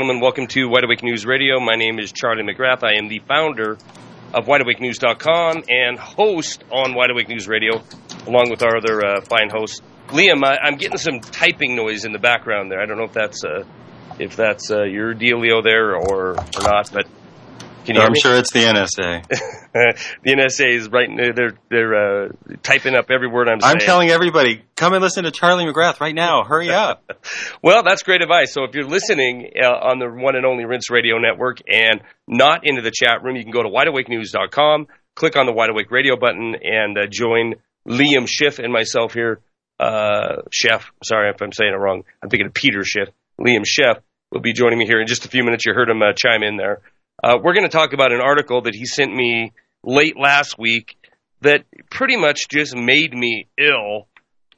gentlemen, welcome to Wide Awake News Radio. My name is Charlie McGrath. I am the founder of WideAwakeNews.com and host on Wide Awake News Radio, along with our other uh, fine hosts. Liam, I, am getting some typing noise in the background there. I don't know if that's uh, if that's uh, your dealio there or, or not, but can you I'm sure it's the NSA. the NSA is right. They're they're uh, typing up every word I'm saying. I'm telling everybody, come and listen to Charlie McGrath right now. Hurry up. well, that's great advice. So if you're listening uh, on the one and only Rense Radio Network and not into the chat room, you can go to wideawakenews.com, click on the Wide Awake Radio button, and uh, join Liam Schiff and myself here. Uh, Sheff, sorry if I'm saying it wrong. I'm thinking of Peter Schiff. Liam Schiff will be joining me here in just a few minutes. You heard him uh, chime in there. Uh, we're going to talk about an article that he sent me late last week that pretty much just made me ill.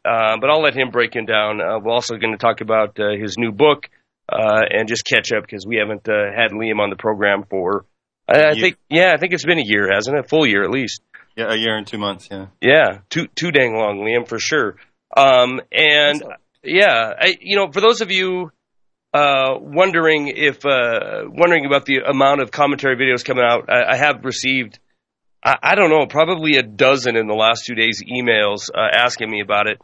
Uh, but I'll let him break it down. Uh, we're also going to talk about uh, his new book uh, and just catch up because we haven't uh, had Liam on the program for. I, I think, yeah, I think it's been a year, hasn't it? A full year at least. Yeah, a year and two months. Yeah. Yeah, too too dang long, Liam, for sure. Um, and yeah, I, you know, for those of you uh, wondering if uh, wondering about the amount of commentary videos coming out. I, I have received, I, I, don't know, probably a dozen in the last two days emails uh, asking me about it.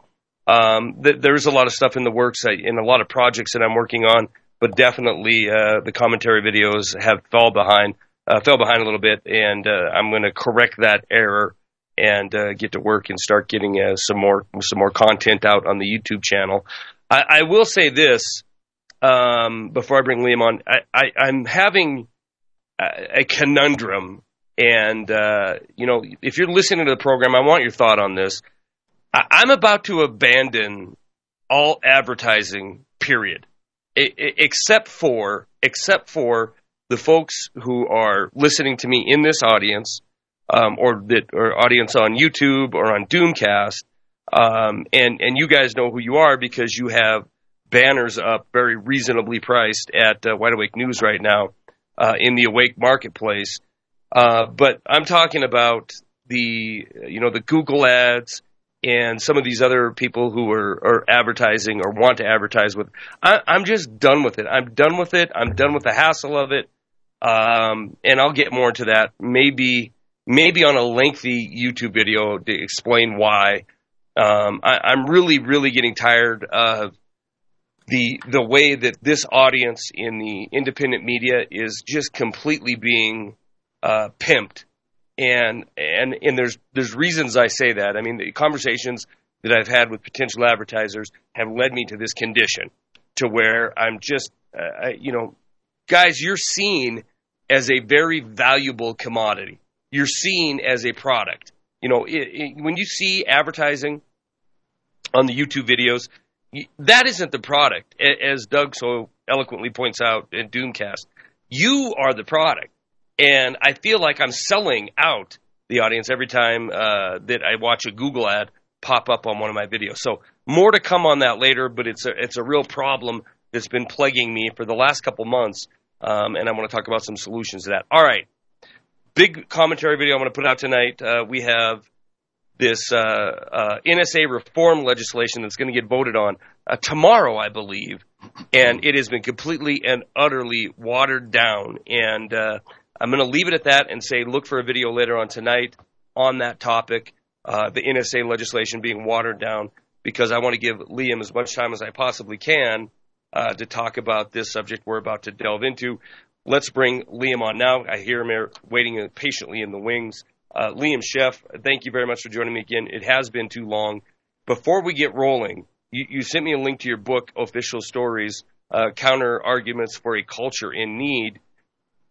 Um, th- there's a lot of stuff in the works uh, in a lot of projects that I'm working on, but definitely uh, the commentary videos have fell behind, fell behind a little bit, and I'm going to correct that error and get to work and start getting some more some more content out on the YouTube channel. I, I will say this um, before I bring Liam on, I, I, am having a, a, conundrum. And, uh, you know, if you're listening to the program, I want your thought on this. I, I'm about to abandon all advertising, period, I, except for, except for the folks who are listening to me in this audience, um, or that or audience on YouTube or on Doomcast, um, and and you guys know who you are because you have banners up very reasonably priced at uh, Wide Awake News right now uh, in the Awake marketplace. Uh, but I'm talking about the you know the Google ads and some of these other people who are, are advertising or want to advertise with. I, am just done with it. I'm done with it. I'm done with the hassle of it. Um, and I'll get more into that maybe maybe on a lengthy YouTube video to explain why. Um, I, I'm really really getting tired of the the way that this audience in the independent media is just completely being uh, pimped, and and and there's there's reasons I say that. I mean, the conversations that I've had with potential advertisers have led me to this condition, to where I'm just, uh, you know, guys, you're seen as a very valuable commodity. You're seen as a product. You know, it, it, when you see advertising on the YouTube videos, that isn't the product, as Doug so eloquently points out in Doomcast. You are the product, and I feel like I'm selling out the audience every time uh, that I watch a Google ad pop up on one of my videos. So more to come on that later, but it's a it's a real problem that's been plaguing me for the last couple months, um, and I want to talk about some solutions to that. All right, big commentary video I'm going to put out tonight. Uh, we have this uh, uh, NSA reform legislation that's going to get voted on uh, tomorrow, I believe, and it has been completely and utterly watered down. And uh, I'm going to leave it at that and say look for a video later on tonight on that topic, uh, the NSA legislation being watered down, because I want to give Liam as much time as I possibly can uh, to talk about this subject we're about to delve into. Let's bring Liam on now. I hear him waiting patiently in the wings. Uh, Liam Sheff, thank you very much for joining me again. It has been too long. Before we get rolling, you, you sent me a link to your book, Official Stories uh, Counter Arguments for a Culture in Need.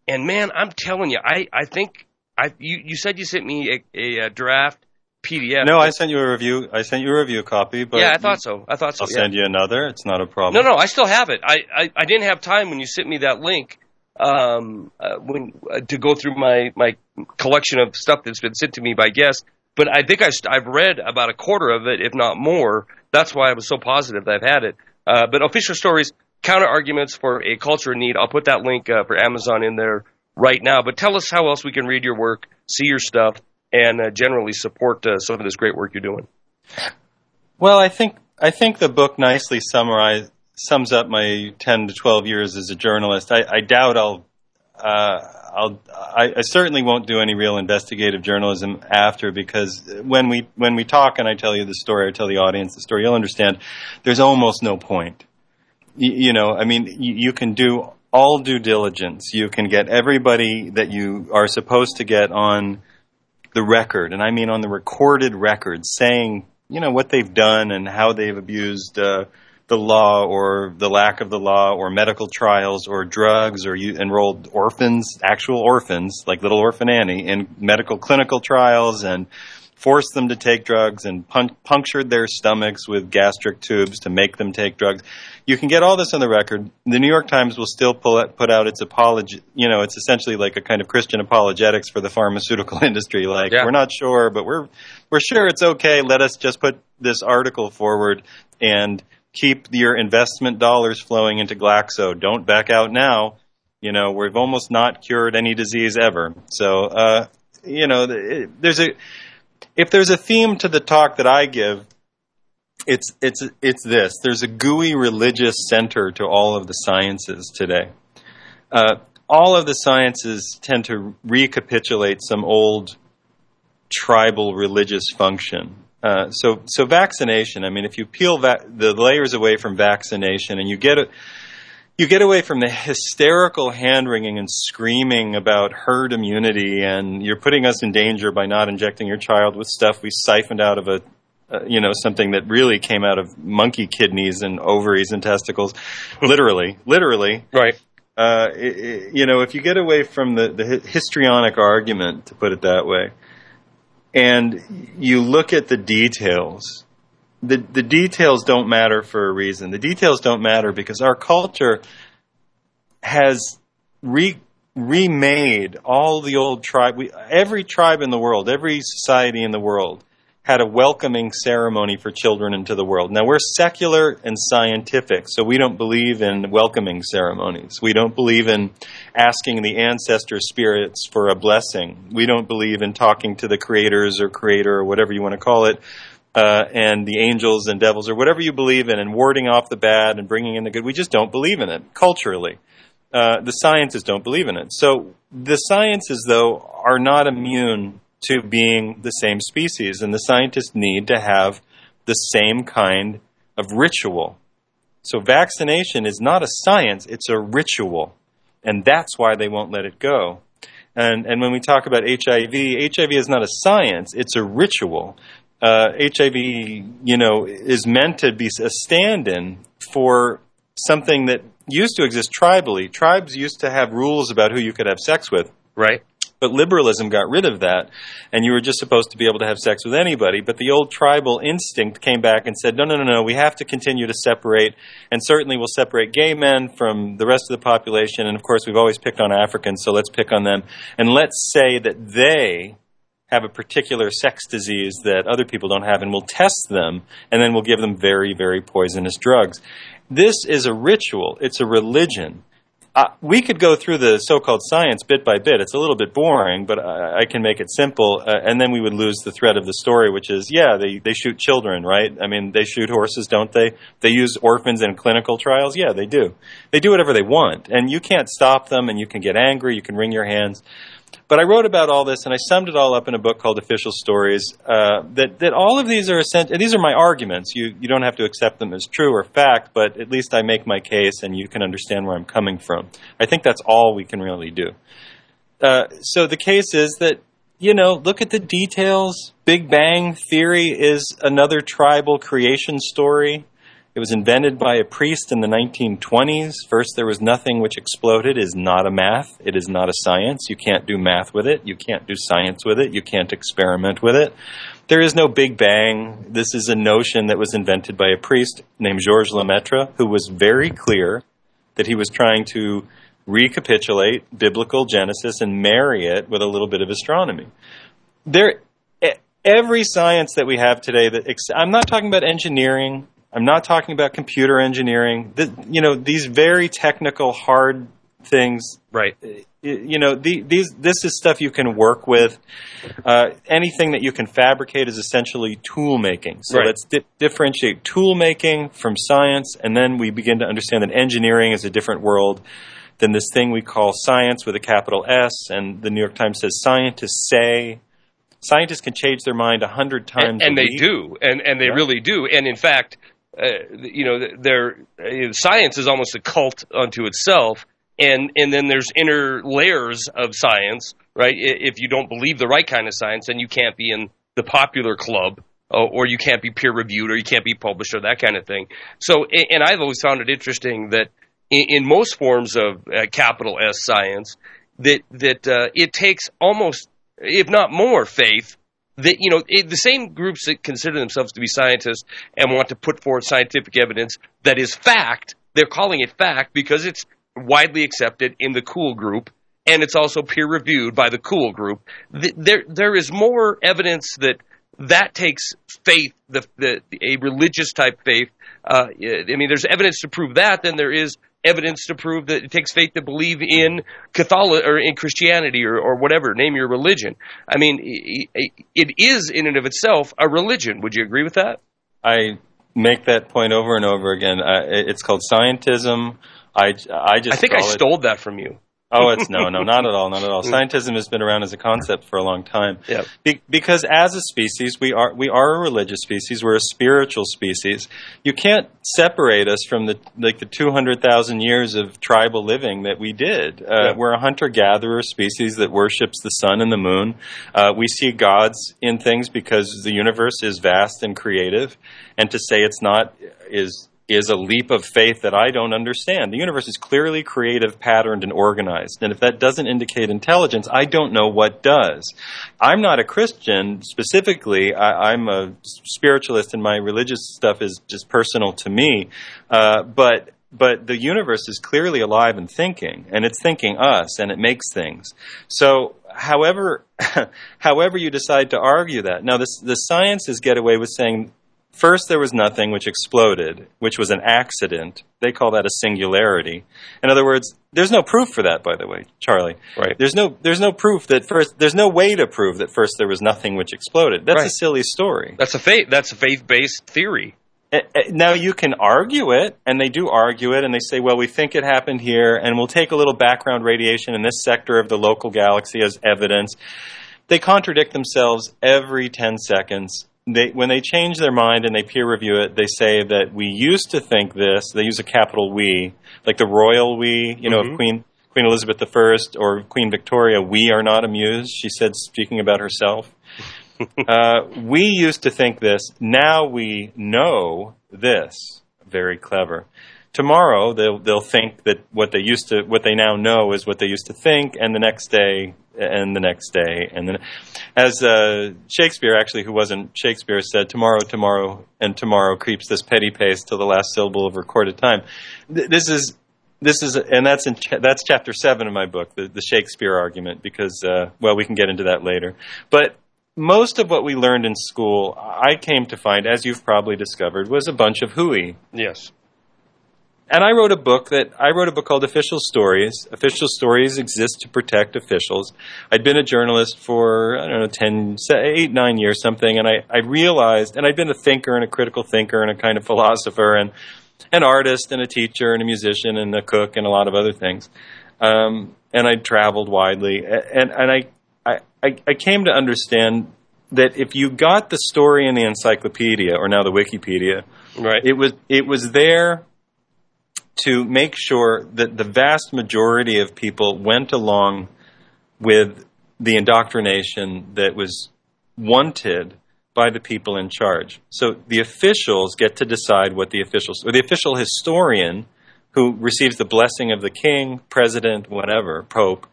And man, I'm telling you, I, I think I you, you said you sent me a, a draft PDF. No, I sent you a review. I sent you a review copy, but yeah, I thought so. I thought so. I'll yeah. send you another. It's not a problem. No, no, I still have it. I, I, I didn't have time when you sent me that link um, uh, when uh, to go through my my collection of stuff that's been sent to me by guests. But I think I I've read about a quarter of it, if not more. That's why I was so positive that I've had it. Uh, but official stories, counter arguments for a culture in need. I'll put that link uh, for Amazon in there right now. But tell us how else we can read your work, see your stuff, and uh, generally support uh, some of this great work you're doing. Well, I think I think the book nicely summarize, sums up my 10 to 12 years as a journalist. I, I doubt I'll, uh, I'll, I, I, certainly won't do any real investigative journalism after because when we, when we talk and I tell you the story, I tell the audience the story, you'll understand there's almost no point. You, you know, I mean, you, you can do all due diligence. You can get everybody that you are supposed to get on the record, and I mean on the recorded record, saying you know what they've done and how they've abused uh, the law or the lack of the law or medical trials or drugs or you enrolled orphans, actual orphans like little orphan Annie, in medical clinical trials and forced them to take drugs and pun- punctured their stomachs with gastric tubes to make them take drugs. You can get all this on the record. The New York Times will still pull it, put out its apology. You know, it's essentially like a kind of Christian apologetics for the pharmaceutical industry. Like, yeah. we're not sure, but we're we're sure it's okay. Let us just put this article forward and keep your investment dollars flowing into Glaxo. Don't back out now. You know, we've almost not cured any disease ever. So, uh, you know, there's a if there's a theme to the talk that I give, it's it's it's this. There's a gooey religious center to all of the sciences today. Uh, all of the sciences tend to recapitulate some old tribal religious function. Uh, so, so vaccination. I mean, if you peel va- the layers away from vaccination, and you get a, you get away from the hysterical hand wringing and screaming about herd immunity, and you're putting us in danger by not injecting your child with stuff we siphoned out of a, uh, you know, something that really came out of monkey kidneys and ovaries and testicles, literally, literally. Right. Uh, it, it, you know, if you get away from the, the histrionic argument, to put it that way, and you look at the details, the, the details don't matter for a reason. The details don't matter because our culture has re, remade all the old tribe. We, every tribe in the world, every society in the world had a welcoming ceremony for children into the world. Now we're secular and scientific, so we don't believe in welcoming ceremonies. We don't believe in asking the ancestor spirits for a blessing. We don't believe in talking to the creators or creator or whatever you want to call it. Uh, and the angels and devils or whatever you believe in and warding off the bad and bringing in the good. We just don't believe in it culturally. Uh, the sciences don't believe in it. So the sciences, though, are not immune to being the same species. And the scientists need to have the same kind of ritual. So vaccination is not a science, it's a ritual. And that's why they won't let it go. And, and when we talk about HIV, HIV is not a science, it's a ritual. Uh, HIV, you know, is meant to be a stand in for something that used to exist tribally. Tribes used to have rules about who you could have sex with. Right. But liberalism got rid of that, and you were just supposed to be able to have sex with anybody. But the old tribal instinct came back and said, no, no, no, no, we have to continue to separate, and certainly we'll separate gay men from the rest of the population. And of course, we've always picked on Africans, so let's pick on them. And let's say that they have a particular sex disease that other people don't have, and we'll test them, and then we'll give them very, very poisonous drugs. This is a ritual, it's a religion uh, we could go through the so-called science bit by bit. It's a little bit boring, but I, I can make it simple, uh, and then we would lose the thread of the story, which is, yeah, they they shoot children, right? I mean, they shoot horses, don't they? They use orphans in clinical trials. Yeah, they do. They do whatever they want, and you can't stop them. And you can get angry, you can wring your hands. But I wrote about all this and I summed it all up in a book called Official Stories. Uh, that that all of these are essential. These are my arguments. You you don't have to accept them as true or fact, but at least I make my case and you can understand where I'm coming from. I think that's all we can really do. Uh, so the case is that you know look at the details. Big Bang Theory is another tribal creation story. It was invented by a priest in the 1920s. First, there was nothing which exploded is not a math. It is not a science. You can't do math with it. You can't do science with it. You can't experiment with it. There is no Big Bang. This is a notion that was invented by a priest named Georges Lemaitre, who was very clear that he was trying to recapitulate biblical Genesis and marry it with a little bit of astronomy. There, every science that we have today that I'm not talking about engineering I'm not talking about computer engineering. The, you know, these very technical, hard things. Right. you know, the, these this is stuff you can work with. Uh, anything that you can fabricate is essentially tool making. So Right. let's di- differentiate tool making from science, and then we begin to understand that engineering is a different world than this thing we call science with a capital S. And the New York Times says scientists say. Scientists can change their mind a hundred times, and, and they week. do, and and they Yeah. really do. And in fact, you know, their uh, science is almost a cult unto itself. And and then there's inner layers of science, right? If you don't believe the right kind of science, then you can't be in the popular club, or, or you can't be peer reviewed, or you can't be published, or that kind of thing. So, and I've always found it interesting that in, in most forms of uh, capital S science, that that uh, it takes almost, if not more, faith that you know it, the same groups that consider themselves to be scientists and want to put forward scientific evidence that is fact they're calling it fact because it's widely accepted in the cool group and it's also peer reviewed by the cool group. Th- there there is more evidence that that takes faith the, the a religious type faith uh, i mean there's evidence to prove that than there is evidence to prove that it takes faith to believe in Catholic or in Christianity or, or whatever, name your religion. I mean, it is in and of itself a religion. Would you agree with that? I make that point over and over again. Uh, it's called scientism. I, I just I think I it- stole that from you. Oh, it's no, no, not at all, not at all. Scientism has been around as a concept for a long time. Yeah. Be- because as a species, we are we are a religious species. We're a spiritual species. You can't separate us from the like the two hundred thousand years of tribal living that we did. Uh, Yeah. We're a hunter gatherer species that worships the sun and the moon. Uh, we see gods in things because the universe is vast and creative, and to say it's not is is a leap of faith that I don't understand. The universe is clearly creative, patterned, and organized. And if that doesn't indicate intelligence, I don't know what does. I'm not a Christian specifically. I, I'm a spiritualist, and my religious stuff is just personal to me. Uh, but but the universe is clearly alive and thinking, and it's thinking us, and it makes things. So, however, however you decide to argue that, now the sciences get away with saying First, there was nothing which exploded, which was an accident. They call that a singularity. In other words, there's no proof for that, by the way, Charlie. Right. There's no, there's no proof that first, there's no way to prove that first there was nothing which exploded. That's a silly story. That's a faith. That's a faith-based theory. Eh, eh, Now you can argue it, and they do argue it, and they say, well, we think it happened here, and we'll take a little background radiation in this sector of the local galaxy as evidence. They contradict themselves every 10 seconds. They, when they change their mind and they peer review it, they say that we used to think this. They use a capital we, like the royal we, you know, Mhm. of Queen Queen Elizabeth I or Queen Victoria. We are not amused, she said, speaking about herself. uh, we used to think this. Now we know this. Very clever. Tomorrow they'll they'll think that what they used to what they now know is what they used to think, and the next day and the next day and then as uh, Shakespeare actually who wasn't Shakespeare said tomorrow tomorrow and tomorrow creeps this petty pace till the last syllable of recorded time. Th- this is this is and that's in cha- that's chapter seven of my book, the, the Shakespeare argument, because uh, well we can get into that later, but. Most of what we learned in school, I came to find, as you've probably discovered, was a bunch of hooey. Yes. And I wrote a book that I wrote a book called Official Stories. Official Stories exist to protect officials. I'd been a journalist for I don't know 10, 8, 9 years something and I, I realized and I'd been a thinker and a critical thinker and a kind of philosopher and an artist and a teacher and a musician and a cook and a lot of other things. Um, and I traveled widely and and I, I I I came to understand that if you got the story in the encyclopedia or now the Wikipedia, Right. it was it was there to make sure that the vast majority of people went along with the indoctrination that was wanted by the people in charge. So the officials get to decide what the officials or the official historian who receives the blessing of the king, president, whatever, pope,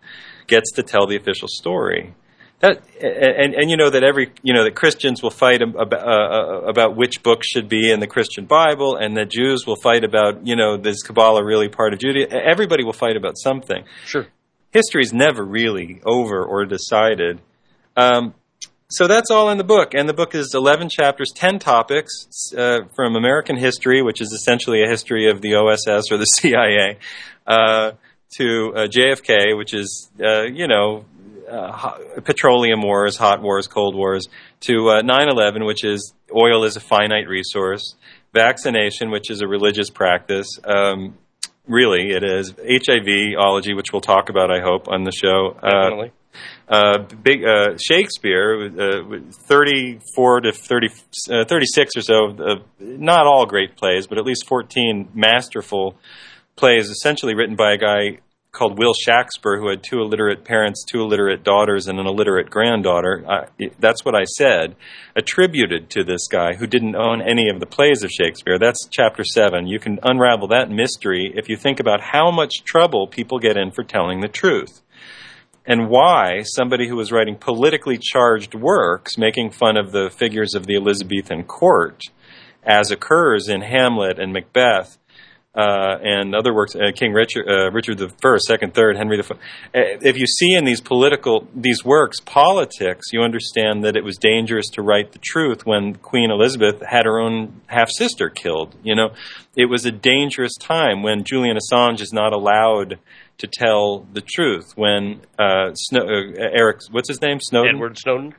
gets to tell the official story. That and, and you know that every you know that Christians will fight about uh, about which book should be in the Christian Bible, and that Jews will fight about you know is Kabbalah really part of Judaism? Everybody will fight about something. Sure. History is never really over or decided. Um, so that's all in the book, and the book is eleven chapters, ten topics uh, from American history, which is essentially a history of the OSS or the CIA, uh, to uh, JFK, which is uh, you know uh, petroleum wars, hot wars, cold wars, to uh, 9/11, which is oil is a finite resource, vaccination, which is a religious practice. Um, really, it is HIV ology, which we'll talk about, I hope, on the show. Uh, Definitely. Uh, big uh, Shakespeare, uh, 34 to 30, uh, 36 or so, not all great plays, but at least 14 masterful plays, essentially written by a guy called Will Shaxper, who had two illiterate parents, two illiterate daughters, and an illiterate granddaughter. Uh, that's what I said, attributed to this guy who didn't own any of the plays of Shakespeare. That's chapter seven. You can unravel that mystery if you think about how much trouble people get in for telling the truth. And why somebody who was writing politically charged works, making fun of the figures of the Elizabethan court, as occurs in Hamlet and Macbeth, uh, and other works, uh, King Richard, uh, Richard the First, Second, Third, Henry the. Uh, if you see in these political these works politics, you understand that it was dangerous to write the truth when Queen Elizabeth had her own half sister killed. You know, it was a dangerous time when Julian Assange is not allowed to tell the truth. When uh, Snow, Eric, what's his name, Snowden, Edward Snowden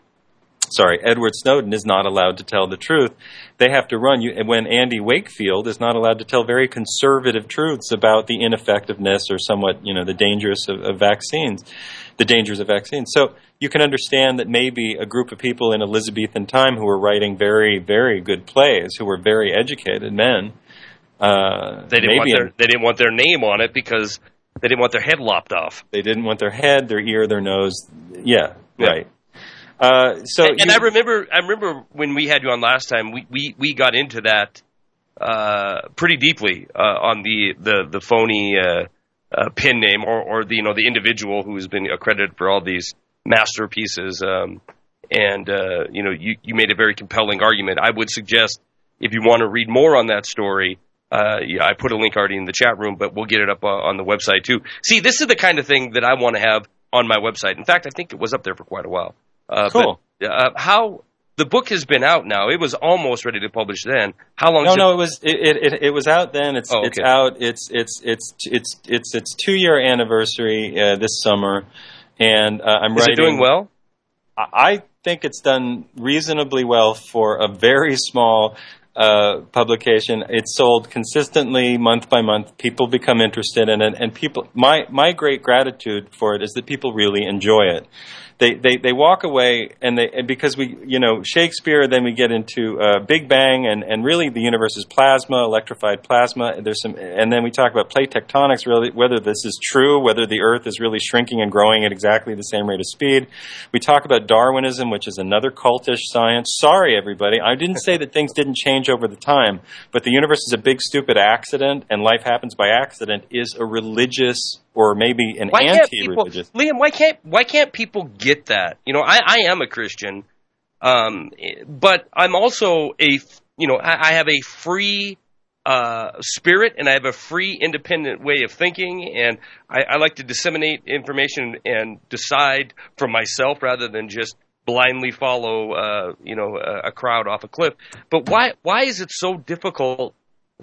sorry, Edward Snowden is not allowed to tell the truth. They have to run you. When Andy Wakefield is not allowed to tell very conservative truths about the ineffectiveness or somewhat, you know, the dangers of, of vaccines, the dangers of vaccines. So you can understand that maybe a group of people in Elizabethan time who were writing very, very good plays, who were very educated men. Uh, they didn't want their they didn't want their name on it because they didn't want their head lopped off. They didn't want their head, their ear, their nose. Yeah, yeah. right. Uh, so and, and I remember, I remember when we had you on last time, we we, we got into that uh, pretty deeply uh, on the the the phony uh, uh, pin name or or the you know the individual who's been accredited for all these masterpieces. Um, and uh, you know, you you made a very compelling argument. I would suggest if you want to read more on that story. Uh, yeah, I put a link already in the chat room, but we'll get it up uh, on the website too. See, this is the kind of thing that I want to have on my website. In fact, I think it was up there for quite a while. Uh, cool. But, uh, how the book has been out now? It was almost ready to publish then. How long? No, no, it was it, it, it, was out then. It's oh, okay. it's out. It's it's it's it's it's its two year anniversary uh, this summer, and uh, I'm Is writing. It doing well? I think it's done reasonably well for a very small uh, publication. It's sold consistently month by month. People become interested in it, and people. My my great gratitude for it is that people really enjoy it they, they, they walk away and they and because we you know Shakespeare then we get into uh, Big Bang and, and really the universe is plasma electrified plasma there's some and then we talk about plate tectonics really whether this is true whether the Earth is really shrinking and growing at exactly the same rate of speed we talk about Darwinism which is another cultish science sorry everybody I didn't say that things didn't change over the time but the universe is a big stupid accident and life happens by accident is a religious or maybe an anti-religious. Liam, why can't why can't people get that? You know, I, I am a Christian, um, but I'm also a you know I, I have a free uh, spirit and I have a free, independent way of thinking, and I, I like to disseminate information and decide for myself rather than just blindly follow uh, you know a, a crowd off a cliff. But why why is it so difficult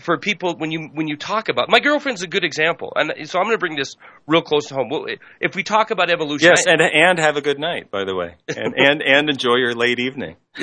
for people when you when you talk about my girlfriend's a good example, and so I'm going to bring this real close to home. Well, if we talk about evolution, yes, I, and and have a good night, by the way, and and and enjoy your late evening.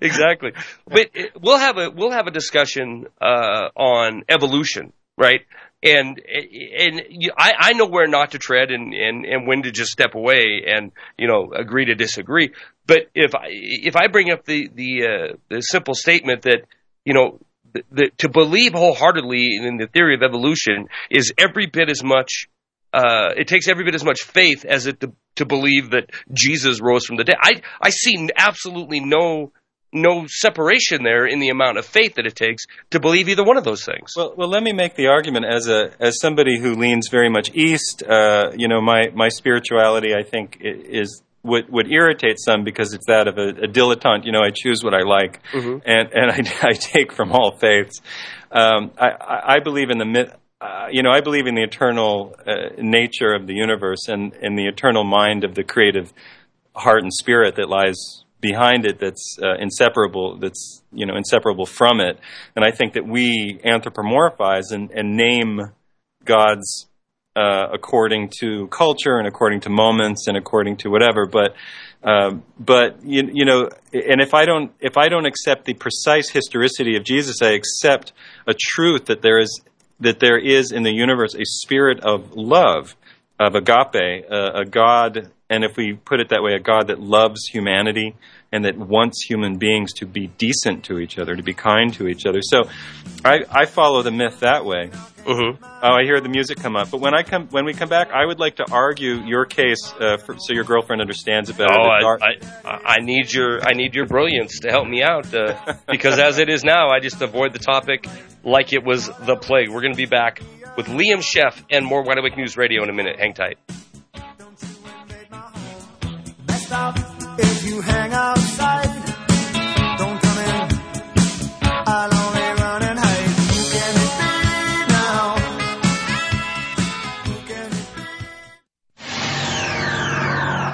exactly, but we'll have a we'll have a discussion uh, on evolution, right? And and I, I know where not to tread and, and, and when to just step away and you know agree to disagree. But if I if I bring up the the uh, the simple statement that you know the, the, to believe wholeheartedly in the theory of evolution is every bit as much. Uh, it takes every bit as much faith as it to, to believe that Jesus rose from the dead. I I see absolutely no no separation there in the amount of faith that it takes to believe either one of those things. Well, well, let me make the argument as a as somebody who leans very much east. Uh, you know, my my spirituality, I think, is would would irritate some because it's that of a, a dilettante. You know, I choose what I like, mm-hmm. and and I, I, take from all faiths. Um, I, I believe in the. Uh, you know, I believe in the eternal uh, nature of the universe and in the eternal mind of the creative heart and spirit that lies behind it. That's uh, inseparable. That's you know inseparable from it. And I think that we anthropomorphize and, and name God's uh, according to culture and according to moments and according to whatever. But um, but you, you know, and if I don't if I don't accept the precise historicity of Jesus, I accept a truth that there is that there is in the universe a spirit of love, of agape, a God, and if we put it that way, a God that loves humanity and that wants human beings to be decent to each other, to be kind to each other. So I, I follow the myth that way. Mm-hmm. Oh, I hear the music come up. But when I come, when we come back, I would like to argue your case uh, for, so your girlfriend understands it better. Oh, I, I, I, need your I need your brilliance to help me out uh, because as it is now, I just avoid the topic like it was the plague. We're going to be back with Liam Sheff and more Wide Awake News Radio in a minute. Hang tight. If you hang outside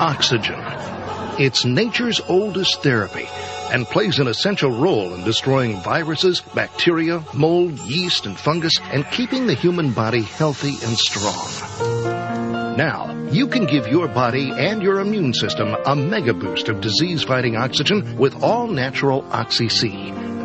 Oxygen. It's nature's oldest therapy and plays an essential role in destroying viruses, bacteria, mold, yeast, and fungus and keeping the human body healthy and strong. Now, you can give your body and your immune system a mega boost of disease fighting oxygen with all natural Oxy C.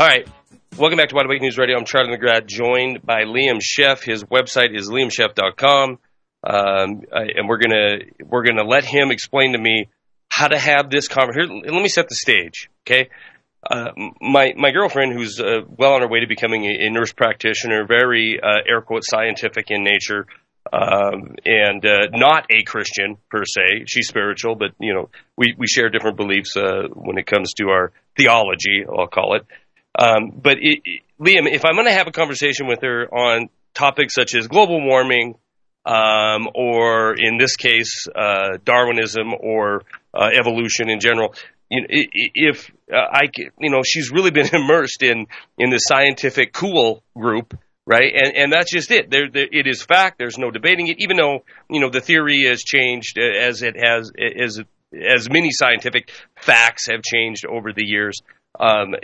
All right. Welcome back to Wide Awake News Radio. I'm Charlie McGrath, joined by Liam Sheff. His website is liamsheff.com. Um, and we're gonna we're gonna let him explain to me how to have this conversation. Let me set the stage, okay? Uh, my my girlfriend, who's uh, well on her way to becoming a, a nurse practitioner, very uh, air quote scientific in nature, um, and uh, not a Christian per se. She's spiritual, but you know we we share different beliefs uh, when it comes to our theology. I'll call it. Um, but it, it, Liam, if I'm going to have a conversation with her on topics such as global warming, um, or in this case, uh, Darwinism or uh, evolution in general, you know, if uh, I, you know, she's really been immersed in in the scientific cool group, right? And and that's just it. There, there, it is fact. There's no debating it. Even though you know the theory has changed uh, as it has as as many scientific facts have changed over the years. Um,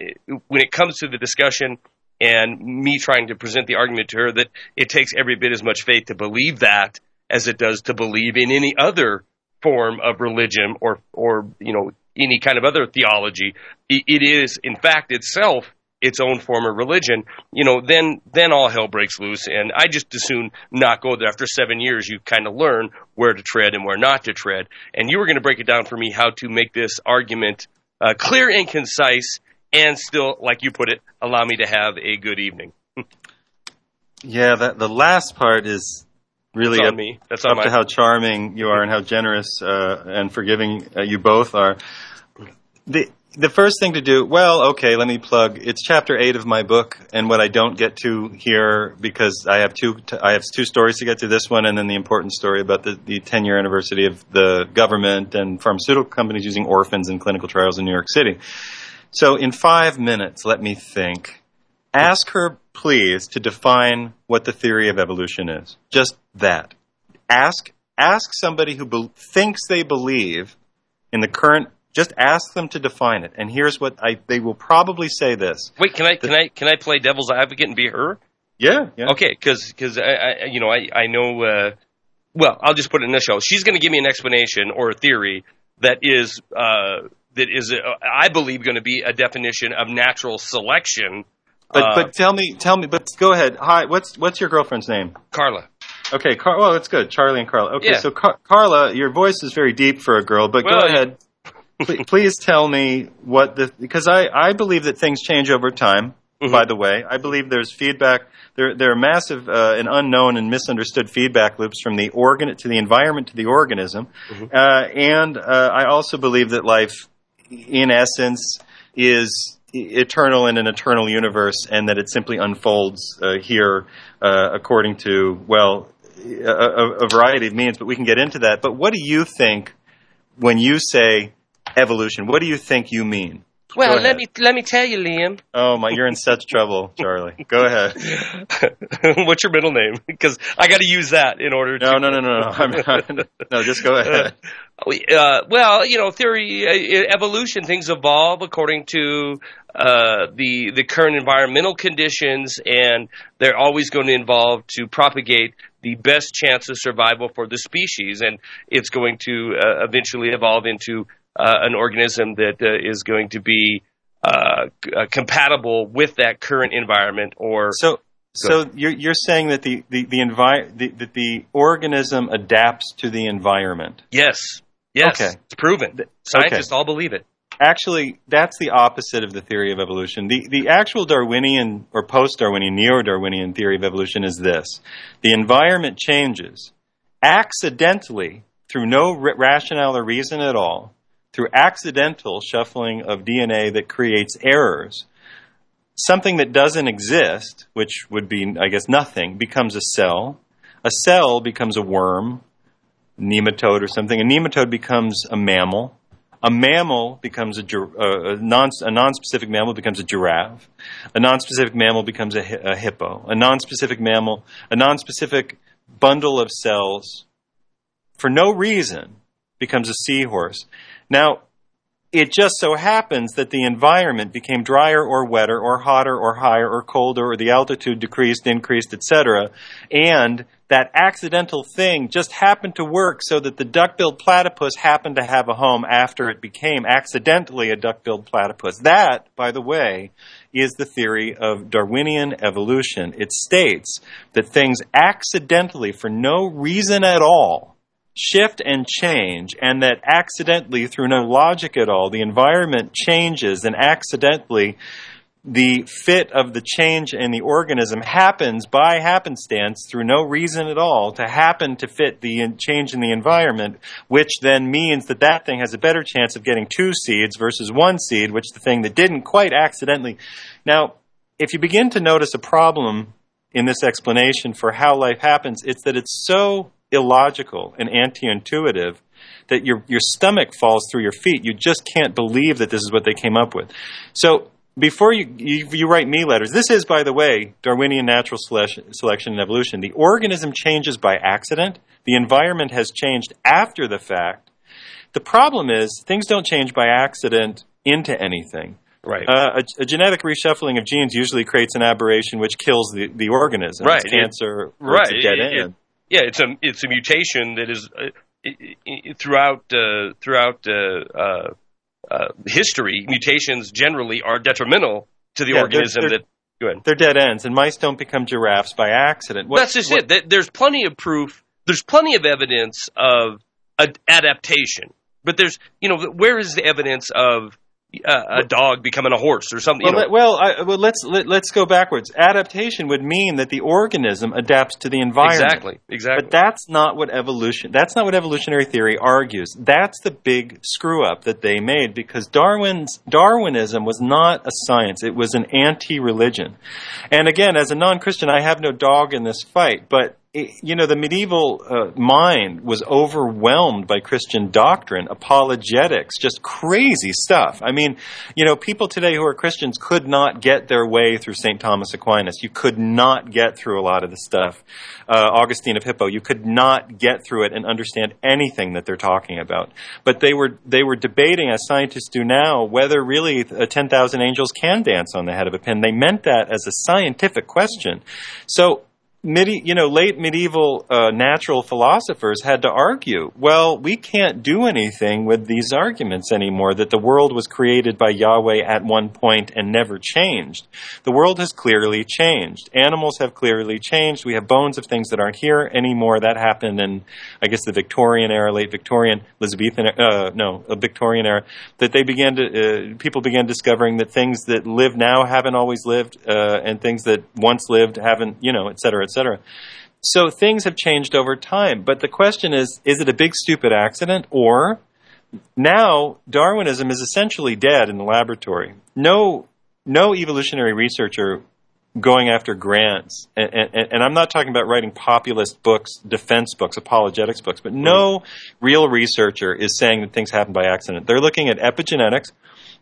when it comes to the discussion and me trying to present the argument to her that it takes every bit as much faith to believe that as it does to believe in any other form of religion or or you know any kind of other theology. It is, in fact, itself its own form of religion, you know, then then all hell breaks loose. And I just as soon not go there. After seven years, you kind of learn where to tread and where not to tread. And you were going to break it down for me how to make this argument uh, clear and concise, and still, like you put it, allow me to have a good evening. yeah, that the last part is really That's up, me. That's up my. to how charming you are and how generous uh, and forgiving uh, you both are. The the first thing to do, well, okay, let me plug. It's chapter eight of my book, and what I don't get to here because I have two I have two stories to get to. This one, and then the important story about the the ten year anniversary of the government and pharmaceutical companies using orphans in clinical trials in New York City. So, in five minutes, let me think. Ask her, please, to define what the theory of evolution is. Just that. Ask ask somebody who be- thinks they believe in the current. Just ask them to define it. And here's what I. They will probably say this. Wait, can I can I can I play devil's advocate and be her? Yeah. yeah. Okay, because because I, I you know I I know. Uh, well, I'll just put it in this show. She's going to give me an explanation or a theory that is uh, that is uh, I believe going to be a definition of natural selection. But Uh, but tell me tell me. But go ahead. Hi. What's what's your girlfriend's name? Carla. Okay. Car- well, that's good. Charlie and Carla. Okay. Yeah. So Car- Carla, your voice is very deep for a girl. But Well, go ahead. Please, please tell me what the because I, I believe that things change over time. Mhm. By the way, I believe there's feedback. There there are massive uh, and unknown and misunderstood feedback loops from the organ to the environment to the organism, uh, and uh, I also believe that life, in essence, is eternal in an eternal universe, and that it simply unfolds uh, here uh, according to well a, a variety of means. But we can get into that. But what do you think when you say evolution? What do you think you mean? Well, let me let me tell you, Liam. Oh my, you're in such trouble, Charlie. Go ahead. What's your middle name? Because I got to use that in order to. No, no, no, no, no. I'm not, no, just go ahead. Uh, well, you know, theory, uh, evolution, things evolve according to uh, the the current environmental conditions, and they're always going to involve to propagate the best chance of survival for the species, and it's going to uh, eventually evolve into uh, an organism that uh, is going to be uh, uh, compatible with that current environment, or So, so you're you're saying that the the the, envi- the that the organism adapts to the environment. yes, yes, Okay. it's proven. Scientists all believe it. Actually, that's the opposite of the theory of evolution. The the actual Darwinian or post-Darwinian, neo-Darwinian theory of evolution is this: the environment changes accidentally through no r- rationale or reason at all, through accidental shuffling of DNA that creates errors. Something that doesn't exist, which would be, I guess, nothing, becomes a cell. A cell becomes a worm, nematode or something. A nematode becomes a mammal. A mammal becomes a, a, non, a non-specific mammal becomes a giraffe. A non-specific mammal becomes a, a hippo. A non-specific mammal, a non-specific bundle of cells, for no reason, becomes a seahorse. Now, it just so happens that the environment became drier or wetter or hotter or higher or colder or the altitude decreased, increased, etc. And that accidental thing just happened to work so that the duck-billed platypus happened to have a home after it became accidentally a duck-billed platypus. That, by the way, is the theory of Darwinian evolution. It states that things accidentally, for no reason at all, shift and change, and that accidentally, through no logic at all, the environment changes, and accidentally, the fit of the change in the organism happens by happenstance through no reason at all to happen to fit the change in the environment, which then means that that thing has a better chance of getting two seeds versus one seed, which the thing that didn't quite accidentally. Now, if you begin to notice a problem in this explanation for how life happens, it's that it's so illogical and anti-intuitive that your your stomach falls through your feet. You just can't believe that this is what they came up with. So before you, you, you write me letters, this is, by the way, Darwinian natural selection, selection and evolution. The organism changes by accident. The environment has changed after the fact. The problem is things don't change by accident into anything. Right. Uh, a, a, genetic reshuffling of genes usually creates an aberration which kills the, the organism. Right. It's cancer. right. It's a dead it, end. It, yeah, it's a it's a mutation that is uh, throughout uh, throughout uh, uh, uh, history. Mutations generally are detrimental to the Yeah, organism. they're- they're- that go ahead. They're dead ends, and mice don't become giraffes by accident. What- That's just what- it. There's plenty of proof. There's plenty of evidence of ad- adaptation, but there's you know where is the evidence of Uh, a dog becoming a horse or something? Well, you know, let, well, I, well let's let, let's go backwards. Adaptation would mean that the organism adapts to the environment. exactly, exactly. But that's not what evolution. That's not what evolutionary theory argues. That's the big screw up that they made because Darwin's Darwinism was not a science. It was an anti-religion. And again, as a non-Christian, I have no dog in this fight. But it, you know, the medieval uh, mind was overwhelmed by Christian doctrine, apologetics, just crazy stuff. I mean, you know, people today who are Christians could not get their way through St. Thomas Aquinas. You could not get through a lot of the stuff. Uh, Augustine of Hippo, you could not get through it and understand anything that they're talking about. But they were they were debating, as scientists do now, whether really uh, ten thousand angels can dance on the head of a pin. They meant that as a scientific question. So you know, late medieval uh, natural philosophers had to argue, well, we can't do anything with these arguments anymore that the world was created by Yahweh at one point and never changed. The world has clearly changed. Animals have clearly changed. We have bones of things that aren't here anymore. That happened in, I guess, the Victorian era, late Victorian, Elizabethan, uh, no, a Victorian era, that they began to, uh, people began discovering that things that live now haven't always lived, uh, and things that once lived haven't, you know, et cetera, et cetera. So things have changed over time. But the question is, is it a big stupid accident or now Darwinism is essentially dead in the laboratory. No, no evolutionary researcher going after grants, and, and, and I'm not talking about writing populist books, defense books, apologetics books, but no real researcher is saying that things happen by accident. They're looking at epigenetics.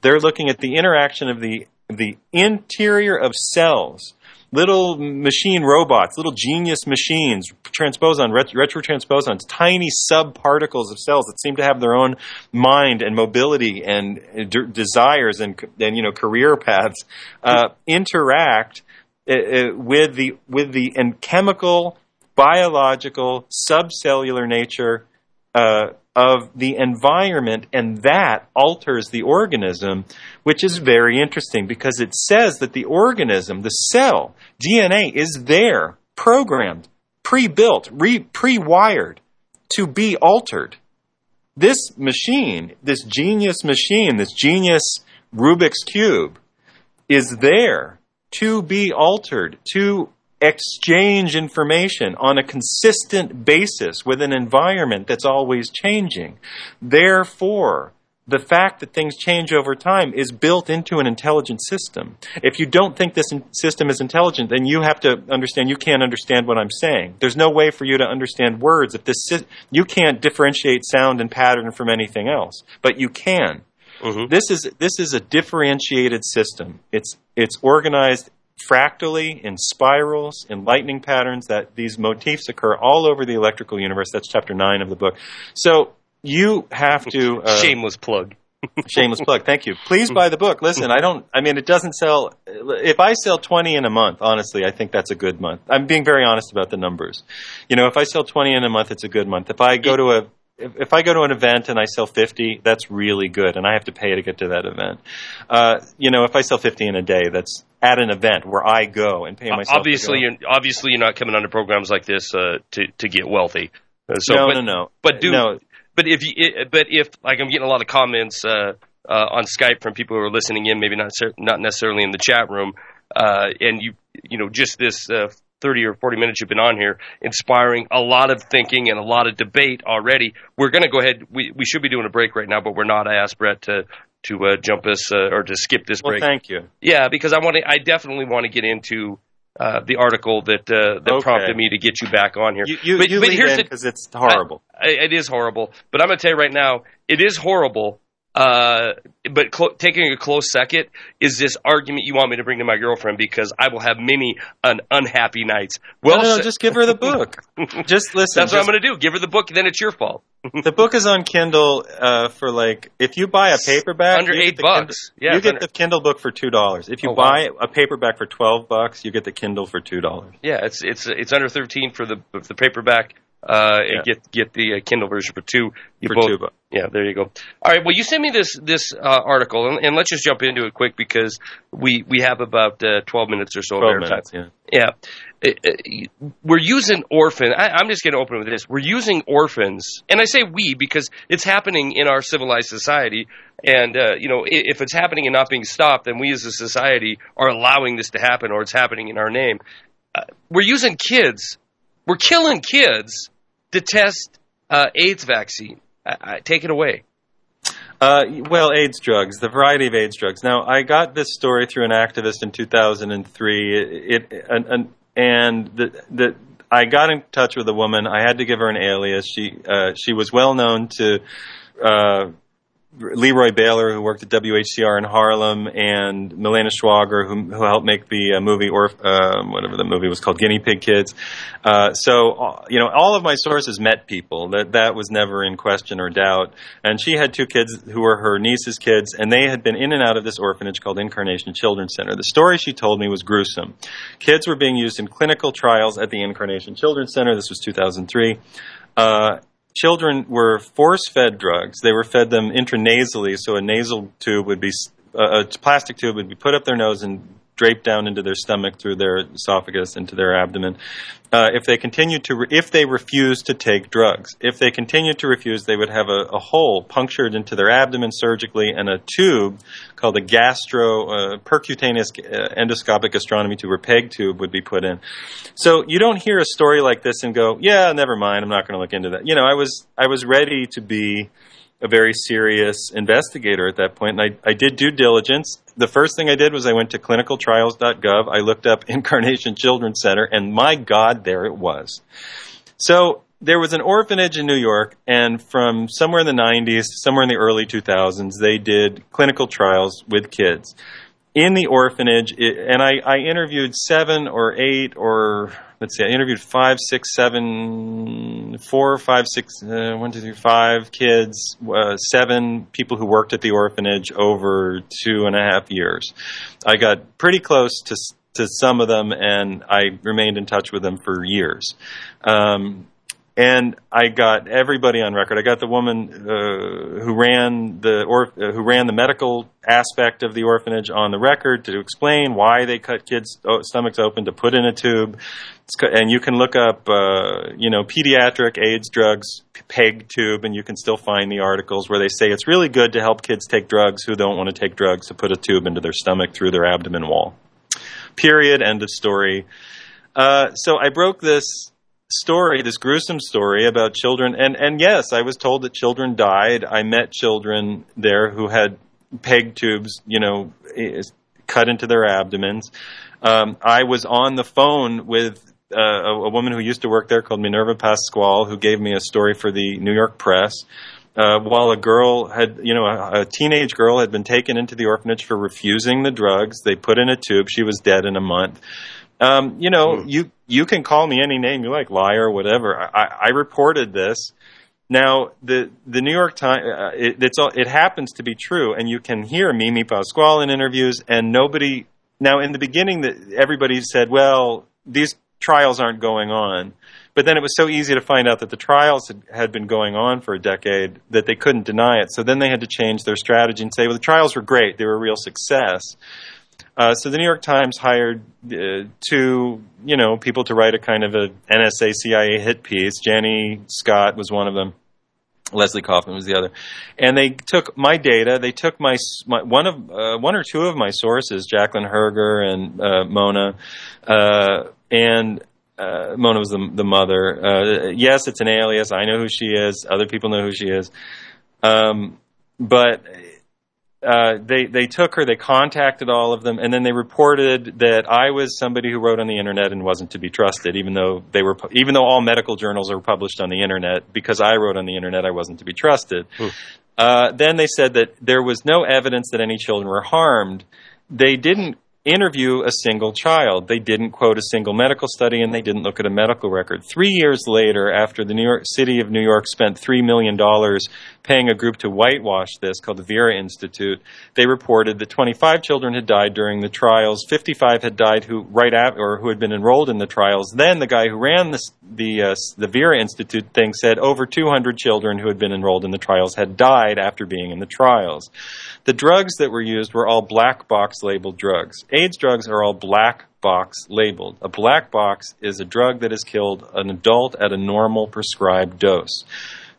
They're looking at the interaction of the the interior of cells little machine robots, little genius machines, transposon, ret- retrotransposons, tiny subparticles of cells that seem to have their own mind and mobility and desires and, and you know career paths, uh, interact uh, uh, with the with the and chemical, biological, subcellular nature. Uh, of the environment, and that alters the organism, which is very interesting because it says that the organism, the cell, DNA, is there, programmed, pre built, re- pre wired to be altered. This machine, this genius machine, this genius Rubik's Cube, is there to be altered, to exchange information on a consistent basis with an environment that's always changing. Therefore, the fact that things change over time is built into an intelligent system. If you don't think this system is intelligent, then you have to understand you can't understand what I'm saying. There's no way for you to understand words if this you can't differentiate sound and pattern from anything else, but you can. Mhm. This is this is a differentiated system. It's it's organized fractally in spirals in lightning patterns that these motifs occur all over the electrical universe. That's chapter 9 of the book. So you have to uh, Shameless plug. shameless plug. Thank you. Please buy the book. Listen i don't i mean it doesn't sell if i sell 20 in a month honestly i think that's a good month. I'm being very honest about the numbers. You know if i sell 20 in a month it's a good month. If i go to a if, if I go to an event and I sell 50, that's really good, and I have to pay to get to that event. Uh, you know, if I sell 50 in a day, that's at an event where I go and pay myself. obviously, you're, obviously, you're not coming onto programs like this uh, to to get wealthy. Uh, so, no, but, no, no. but do- no. But if you, but if like I'm getting a lot of comments uh, uh, on Skype from people who are listening in, maybe not not necessarily in the chat room, uh, and you you know just this uh, 30 or 40 minutes you've been on here, inspiring a lot of thinking and a lot of debate already. We're going to go ahead. We we should be doing a break right now, but we're not. I asked Brett to to uh, jump us uh, or to skip this Well, break. thank you. Yeah, because I want to. I definitely want to get into uh, the article that uh, that Okay. prompted me to get you back on here. You, you, but, you but here's in because it's horrible. I, it is horrible. But I'm going to tell you right now, it is horrible. Uh, but clo- taking a close second is this argument you want me to bring to my girlfriend because I will have many un- unhappy nights. Well, no, no, no, just give her the book. just listen. that's what I'm going to do. Give her the book, then it's your fault. the book is on Kindle uh, for like if you buy a paperback Under eight bucks. Kindle, Yeah, you get under- the Kindle book for two dollars. If you Oh, wow. buy a paperback for twelve bucks, you get the Kindle for two dollars. Yeah, it's it's it's under 13 for the for the paperback. Uh, and get get the uh, Kindle version for two. You For both, two. Yeah, there you go. All right. Well, you sent me this this uh, article, and, and let's just jump into it quick because we we have about uh, 12 minutes or so of Twelve airtime. minutes. Yeah. Yeah. Uh, uh, We're using orphan. I, I'm just going to open with this. We're using orphans, and I say we because it's happening in our civilized society. And uh, you know, if it's happening and not being stopped, then we as a society are allowing this to happen, or it's happening in our name. Uh, we're using kids. We're killing kids to test uh, AIDS vaccine. I, I, take it away. Uh, well, AIDS drugs, the variety of AIDS drugs. Now, I got this story through an activist in 2003. It, it and, the the I got in touch with a woman. I had to give her an alias. She uh, she was well known to. Uh, Leroy Baylor, who worked at WHCR in Harlem, and Milena Schwager, who, who helped make the uh, movie, or um, whatever the movie was called, Guinea Pig Kids. Uh, so, uh, you know, all of my sources met people. That that was never in question or doubt. And she had two kids who were her niece's kids, and they had been in and out of this orphanage called Incarnation Children's Center. The story she told me was gruesome. Kids were being used in clinical trials at the Incarnation Children's Center. This was 2003. Uh, children were force fed drugs. They were fed them intranasally, so a nasal tube would be, a plastic tube would be put up their nose and draped down into their stomach through their esophagus into their abdomen. Uh, if they continued to, re- if they refused to take drugs, if they continued to refuse, they would have a, a hole punctured into their abdomen surgically, and a tube called a gastro uh, percutaneous uh, endoscopic gastrostomy tube or PEG tube would be put in. So you don't hear a story like this and go, "Yeah, never mind. I'm not going to look into that." You know, I was I was ready to be a very serious investigator at that point, and I, I did due diligence. The first thing I did was I went to clinicaltrials.gov. I looked up Incarnation Children's Center, and my God, there it was. So there was an orphanage in New York, and from somewhere in the 90s, somewhere in the early 2000s, they did clinical trials with kids in the orphanage. It, and I, I interviewed seven or eight or let's see, I interviewed five, six, seven, four, five, six, uh, one, two, three, five kids, uh, seven people who worked at the orphanage over two and a half years. I got pretty close to to some of them, and I remained in touch with them for years. Um, and I got everybody on record. I got the woman uh, who ran the or uh, who ran the medical aspect of the orphanage on the record to explain why they cut kids' stomachs open to put in a tube. And you can look up, uh, you know, pediatric AIDS drugs PEG tube, and you can still find the articles where they say it's really good to help kids take drugs who don't want to take drugs to put a tube into their stomach through their abdomen wall. Period. End of story. Uh, so I broke this story, this gruesome story about children, and and yes, I was told that children died. I met children there who had peg tubes, you know, cut into their abdomens. Um, I was on the phone with uh, a, a woman who used to work there called Minerva Pasquale, who gave me a story for the New York Press. Uh, while a girl had, you know, a, a teenage girl had been taken into the orphanage for refusing the drugs, they put in a tube. She was dead in a month. Um, you know, you you can call me any name you like, liar, whatever. I, I reported this. Now, the the New York Times, uh, it, it's all, it happens to be true, and you can hear Mimi Pasquale in interviews, and nobody. Now, in the beginning, that everybody said, "Well, these trials aren't going on," but then it was so easy to find out that the trials had, had been going on for a decade that they couldn't deny it. So then they had to change their strategy and say, "Well, the trials were great; they were a real success." Uh, so the New York Times hired uh, two, you know, people to write a kind of a NSA CIA hit piece. Janny Scott was one of them. Leslie Kaufman was the other, and they took my data. They took my, my one of uh, one or two of my sources, Jacqueline Herger and uh, Mona, uh, and uh, Mona was the, the mother. Uh, yes, it's an alias. I know who she is. Other people know who she is. Um, but uh, they they took her, they contacted all of them, and then they reported that I was somebody who wrote on the internet and wasn't to be trusted, even though they were even though all medical journals are published on the internet. Because I wrote on the internet, I wasn't to be trusted. Uh, then they said that there was no evidence that any children were harmed. They didn't interview a single child. They didn't quote a single medical study and they didn't look at a medical record. Three years later, after the New York City of New York spent $3 million paying a group to whitewash this called the Vera Institute, they reported that 25 children had died during the trials. 55 had died who right after, or who had been enrolled in the trials. Then the guy who ran the, uh, the Vera Institute thing said over 200 children who had been enrolled in the trials had died after being in the trials. The drugs that were used were all black box labeled drugs. AIDS drugs are all black box labeled. A black box is a drug that has killed an adult at a normal prescribed dose.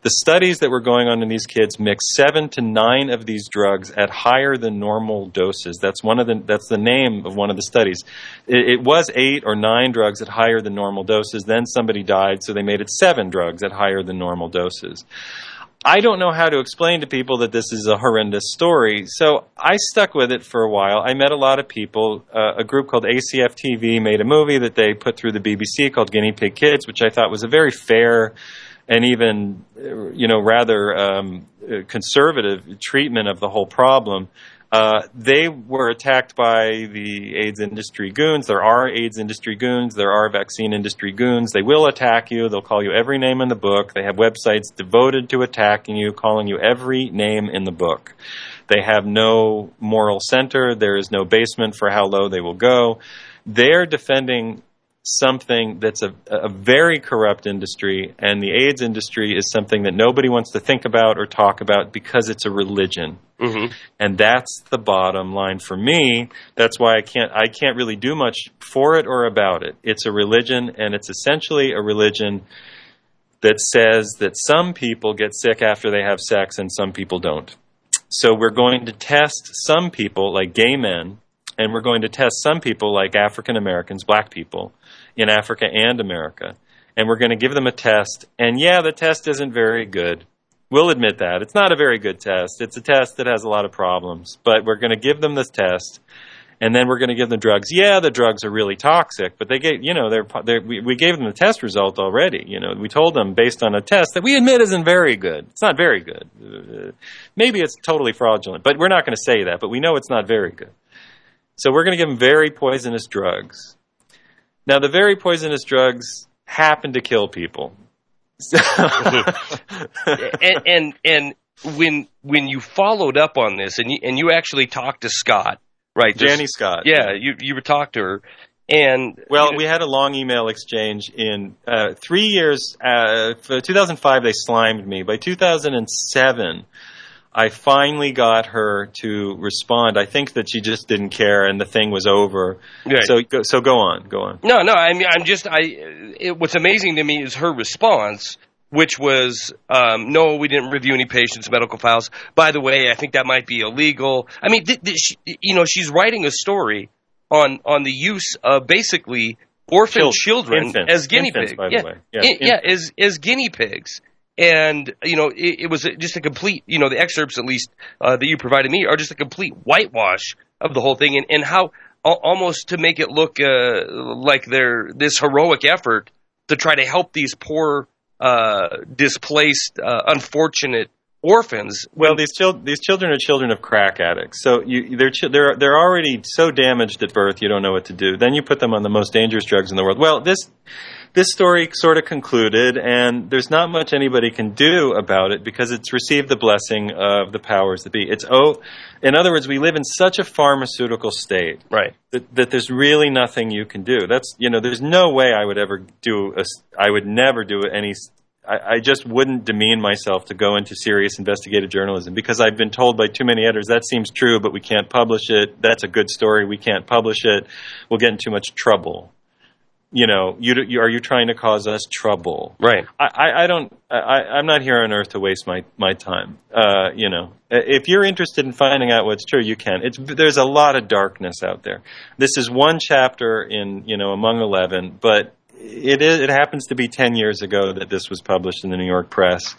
The studies that were going on in these kids mixed seven to nine of these drugs at higher than normal doses. That's one of the that's the name of one of the studies. It, it was eight or nine drugs at higher than normal doses. Then somebody died, so they made it seven drugs at higher than normal doses. I don't know how to explain to people that this is a horrendous story. So I stuck with it for a while. I met a lot of people. Uh, a group called ACF TV made a movie that they put through the BBC called Guinea Pig Kids, which I thought was a very fair and even, you know, rather um, conservative treatment of the whole problem. Uh, they were attacked by the AIDS industry goons. There are AIDS industry goons. There are vaccine industry goons. They will attack you. They'll call you every name in the book. They have websites devoted to attacking you, calling you every name in the book. They have no moral center. There is no basement for how low they will go. They're defending something that's a, a very corrupt industry, and the AIDS industry is something that nobody wants to think about or talk about because it's a religion. Mm-hmm. And that's the bottom line for me. That's why I can't I can't really do much for it or about it. It's a religion, and it's essentially a religion that says that some people get sick after they have sex and some people don't. So we're going to test some people, like gay men, and we're going to test some people, like African Americans, black people, in Africa and America. And we're going to give them a test. And yeah, the test isn't very good. We'll admit that. It's not a very good test. It's a test that has a lot of problems. But we're going to give them this test. And then we're going to give them drugs. Yeah, the drugs are really toxic, but they gave, you know, they're, they're, we, we gave them the test result already. You know, we told them based on a test that we admit isn't very good. It's not very good. Maybe it's totally fraudulent, but we're not going to say that. But we know it's not very good. So we're going to give them very poisonous drugs. Now, the very poisonous drugs happen to kill people. and, and and when when you followed up on this and you, and you actually talked to Scott, right? Janny Scott. Yeah, you you talked to her, and well, you know, we had a long email exchange in uh, three years. Uh, 2005, they slimed me. By 2007, I finally got her to respond. I think that she just didn't care, and the thing was over. Right. So, go, so go on, go on. No, no. I mean, I'm just. I. It, what's amazing to me is her response, which was, um, "No, we didn't review any patients' medical files. By the way, I think that might be illegal." I mean, th- th- she, you know, she's writing a story on on the use of basically orphan children Infants. as guinea pigs. by the yeah, way. Yeah, yeah, as as guinea pigs. And you know, it, it was just a complete. You know, the excerpts, at least uh, that you provided me, are just a complete whitewash of the whole thing, and, and how almost to make it look uh, like they're this heroic effort to try to help these poor, uh, displaced, uh, unfortunate orphans. Well, these chil- these children are children of crack addicts. So you, they're they're they're already so damaged at birth, you don't know what to do. Then you put them on the most dangerous drugs in the world. Well, this this story sort of concluded, and there's not much anybody can do about it because it's received the blessing of the powers that be. It's oh, in other words, we live in such a pharmaceutical state Right. that, that there's really nothing you can do. That's you know, there's no way I would ever do. A, I would never do any. I just wouldn't demean myself to go into serious investigative journalism because I've been told by too many editors that seems true, but we can't publish it. That's a good story. We can't publish it. We'll get in too much trouble. You know, you, you are you trying to cause us trouble? Right. I, I, I don't. I, I'm not here on earth to waste my my time. Uh, you know, if you're interested in finding out what's true, you can. It's there's a lot of darkness out there. This is one chapter in you know among eleven, but it is it happens to be ten years ago that this was published in the New York Press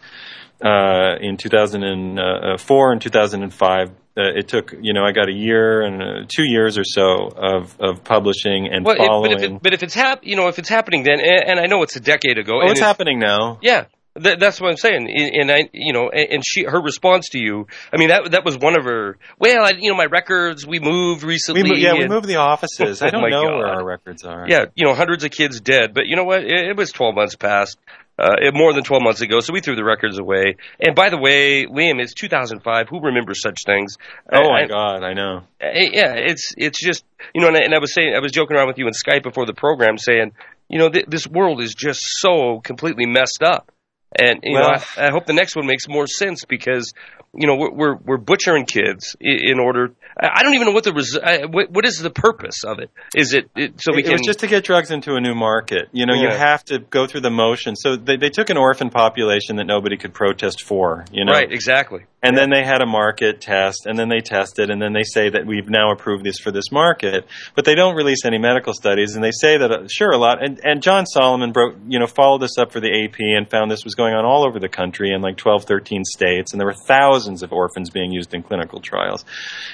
uh, in 2004 and 2005. Uh, it took you know I got a year and uh, two years or so of of publishing and well, following. It, but if it, but if it's hap- you know if it's happening then, and, and I know it's a decade ago. oh, it's it, happening now. Yeah, Th- that's what I'm saying. And, and I, you know, and, and she, her response to you. I mean, that that was one of her. Well, I, you know, my records. We moved recently. We mo- yeah, we moved the offices. I Oh don't know God. where our records are. Yeah, you know, hundreds of kids dead. But you know what? It, it was 12 months past. Uh, it- more than 12 months ago, so we threw the records away. And by the way, Liam, it's 2005. Who remembers such things? Oh I- my God, I know. Eh, yeah, it's it's just you know, and I, and I was saying, I was joking around with you in Skype before the program, saying, you know, th- this world is just so completely messed up, and you know, I, I hope the next one makes more sense because you know we're we're, we're butchering kids in, order. I don't even know what the res- what, what is the purpose of it. Is it, it so we it, can it was just to get drugs into a new market. You know, you have to go through the motion. So they, they took an orphan population that nobody could protest for. You know, right exactly. And then they had a market test, and then they tested, and then they say that we've now approved this for this market. But they don't release any medical studies, and they say that uh, sure a lot. And, and John Solomon broke, you know, followed this up for the AP and found this was going on all over the country in like 12, 13 states, and there were thousands of orphans being used in clinical trials.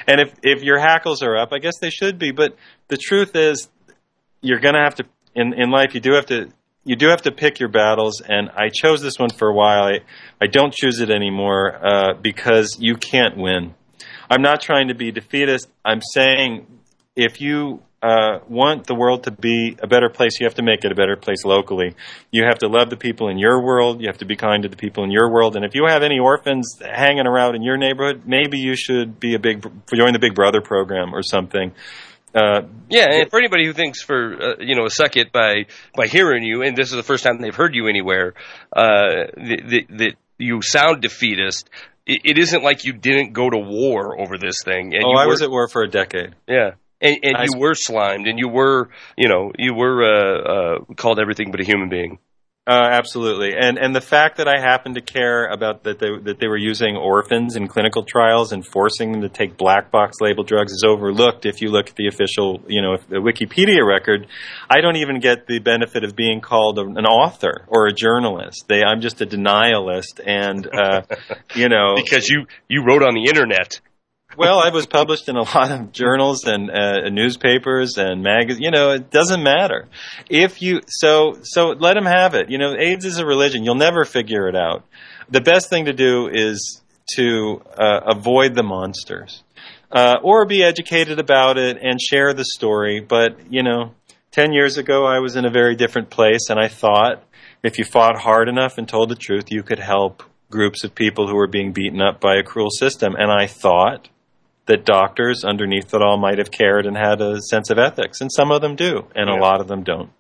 And if if your hackles are up, I guess they should be. But the truth is, you're going to have to in in life. You do have to. You do have to pick your battles, and I chose this one for a while. I, I don't choose it anymore uh, because you can't win. I'm not trying to be defeatist. I'm saying if you uh, want the world to be a better place, you have to make it a better place locally. You have to love the people in your world. You have to be kind to the people in your world. And if you have any orphans hanging around in your neighborhood, maybe you should be a big join the Big Brother program or something. Uh, Yeah, and for anybody who thinks for uh, you know a second by by hearing you, and this is the first time they've heard you anywhere, uh, that, you sound defeatist. It, it isn't like you didn't go to war over this thing. And oh, you I were, was at war for a decade. yeah, and, and I- you were slimed, and you were you know you were uh, uh, called everything but a human being. Uh, absolutely, and and the fact that I happen to care about that they that they were using orphans in clinical trials and forcing them to take black box label drugs is overlooked. If you look at the official, you know, the Wikipedia record, I don't even get the benefit of being called an author or a journalist. They, I'm just a denialist, and uh, you know, Because you you wrote on the internet. Well, I was published in a lot of journals and uh, newspapers and magazines. You know, it doesn't matter if you. So, so let them have it. You know, AIDS is a religion. You'll never figure it out. The best thing to do is to uh, avoid the monsters, uh, or be educated about it and share the story. But you know, ten years ago, I was in a very different place, and I thought if you fought hard enough and told the truth, you could help groups of people who were being beaten up by a cruel system. And I thought that doctors underneath it all might have cared and had a sense of ethics, and some of them do, and a lot of them don't.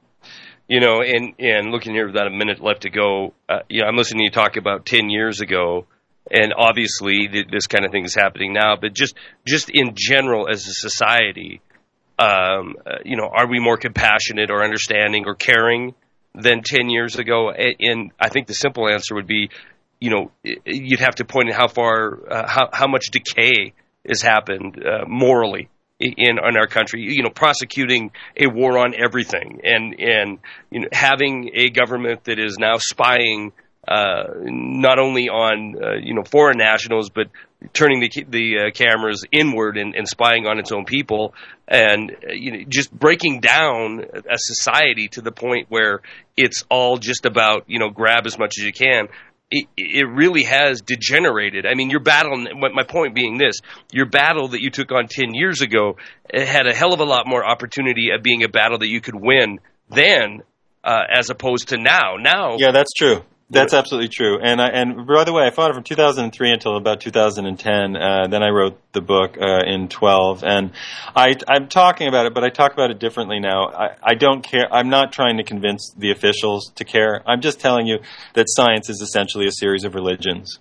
you know, and and looking here without a minute left to go, uh, you know, I'm listening to you talk about ten years ago, and obviously th- this kind of thing is happening now. But just just in general, as a society, um, uh, you know, are we more compassionate or understanding or caring than ten years ago? And, and I think the simple answer would be, you know, you'd have to point at how far, uh, how how much decay has happened uh, morally in in our country. You know, prosecuting a war on everything, and and you know, having a government that is now spying uh, not only on uh, you know foreign nationals, but turning the the uh, cameras inward and, and spying on its own people, and uh, you know just breaking down a society to the point where it's all just about you know grab as much as you can. It, it really has degenerated. I mean, your battle. My point being this: your battle that you took on ten years ago had a hell of a lot more opportunity of being a battle that you could win then, uh, as opposed to now. Now, Yeah, that's true. That's absolutely true. And I, and by the way, I fought it from 2003 until about 2010. Uh, then I wrote the book uh, in 12, and I, I'm talking about it, but I talk about it differently now. I, I don't care. I'm not trying to convince the officials to care. I'm just telling you that science is essentially a series of religions.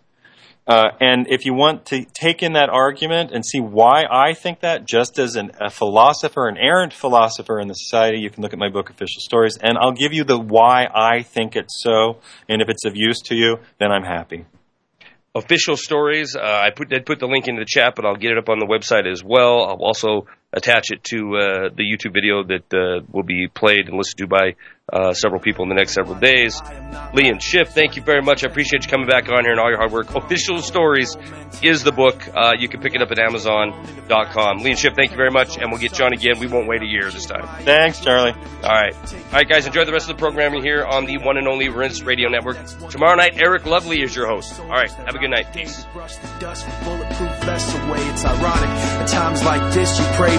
Uh, and if you want to take in that argument and see why I think that, just as an, a philosopher, an errant philosopher in the society, you can look at my book, Official Stories, and I'll give you the why I think it's so. And if it's of use to you, then I'm happy. official stories. Uh, I put did put the link into the chat, but I'll get it up on the website as well. I'll also attach it to uh, the YouTube video that uh, will be played and listened to by uh, several people in the next several days. Liam Sheff, thank you very much. I appreciate you coming back on here and all your hard work. Official Stories is the book. Uh, you can pick it up at Amazon.com. Liam Sheff, thank you very much, and we'll get you on again. We won't wait a year this time. Thanks, Charlie. All right. All right, guys, enjoy the rest of the programming here on the one and only Rense Radio Network. Tomorrow night, Eric Lovely is your host. All right, have a good night. Peace.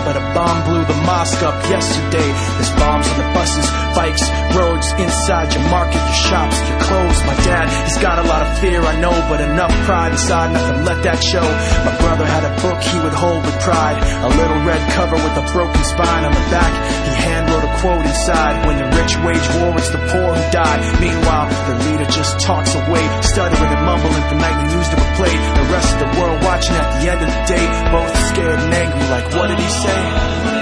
But a bomb blew the mosque up yesterday. There's bombs on the buses, bikes, roads, inside your market, your shops, your clothes. My dad, he's got a lot of fear, I know, but enough pride inside nothing let that show. My brother had a book he would hold with pride, a little red cover with a broken spine on the back. He hand wrote a quote inside, when the rich wage war, it's the poor who die. Meanwhile, the leader just talks away, stuttering and mumbling for nightly news to replay. The rest of the world watching at the end of the day, both scared and angry, like what did he say?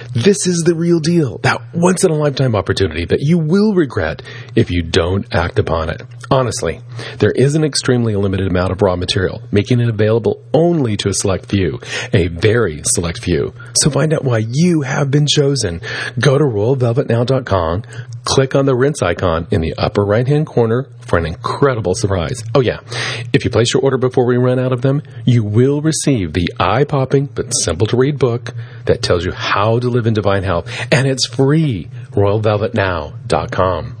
This is the real deal. That once in a lifetime opportunity that you will regret if you don't act upon it. Honestly, there is an extremely limited amount of raw material, making it available only to a select few, a very select few. So find out why you have been chosen. Go to royalvelvetnow.com, click on the Rense icon in the upper right hand corner for an incredible surprise. Oh yeah, if you place your order before we run out of them, you will receive the eye popping but simple to read book that tells you how to live in divine health, and it's free. RoyalVelvetNow.com.